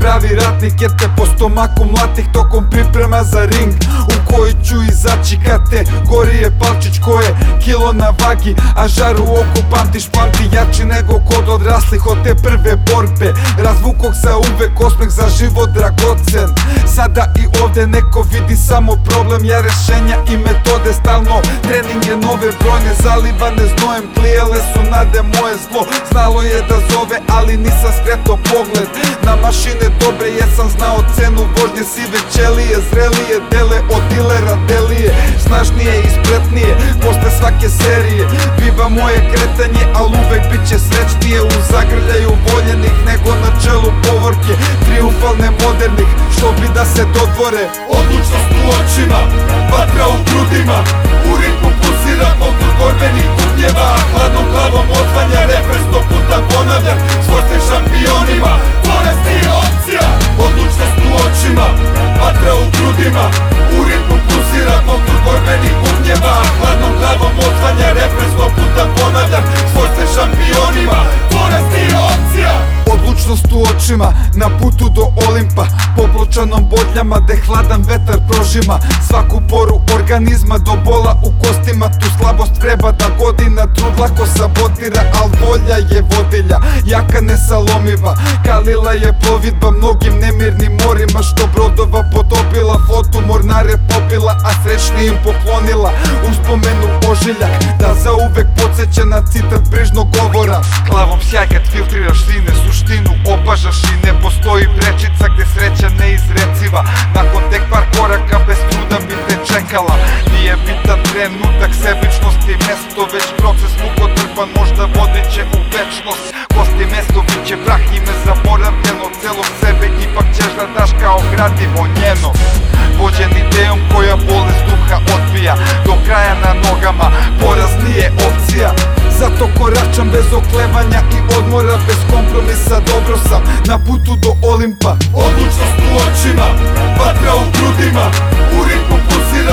Pravi ratnik jer te po stomaku mlatih tokom priprema za ring U koji ću izaći kad te gori je palčić koje kilo na vagi A žar u oku pamtiš pamti jači nego kod odraslih. Od te prve borbe Razvukog sa uvek osmeh za život dragocen. Sada i ovde neko vidi samo problem Ja rešenja i metode stalno. Treninge nove brojne zalivane znojem Plijele su nade moje zlo. Znalo je da zove ali nisam skreto pogled Na mašine. Dobre jesam znao cenu vožnje Sive ćelije zrelije dele od dilera delije. Snažnije i spretnije posle svake serije Biva moje kretanje al uvek bit će srećnije U zagrljaju voljenih nego na čelu povorke Triumfalne modernih što bi da se dodvore. Odlučnost u očima, vatra u grudima U ritmu pulsira poput borbenih kupnjeva Hladnom glavom otvanja refren Olimpa Popločanom bodljama, de hladan vetar prožima Svaku poru organizma do bola u kostima. Tu slabost vreba da godina trud lako sabotira volja je vodilja, jaka nesalomiva. Kalila je plovidba mnogim nemirnim morima Što brodova potopila, flotu mornare pobila A srećni im poklonila. Uspomenu ožiljak Da zauvek podsjeća na citat brižnog govora. Glavom sjaj kad filtriraš sine suštinu opažaš i ne postoji prečica gde sreća neizreciva. Nakon tek par koraka bez truda bi te čekala. Nije bitan trenutak, sebičnost i mesto Već proces mukotrpan možda vodiće u večnost. Kosti mesto bit će prah ime zaboravljeno. Celog sebe ipak ćeš da daš kao gradivo njeno. Vođen idejom koja bolest duha odbija. Do kraja na nogama, poraz nije opcija. Zato koračam bez oklevanja i odmora Bez kompromisa. Dobro sam na putu do Olimpa. Odlučnost u očima, vatra u grudima. U ritmu pulsira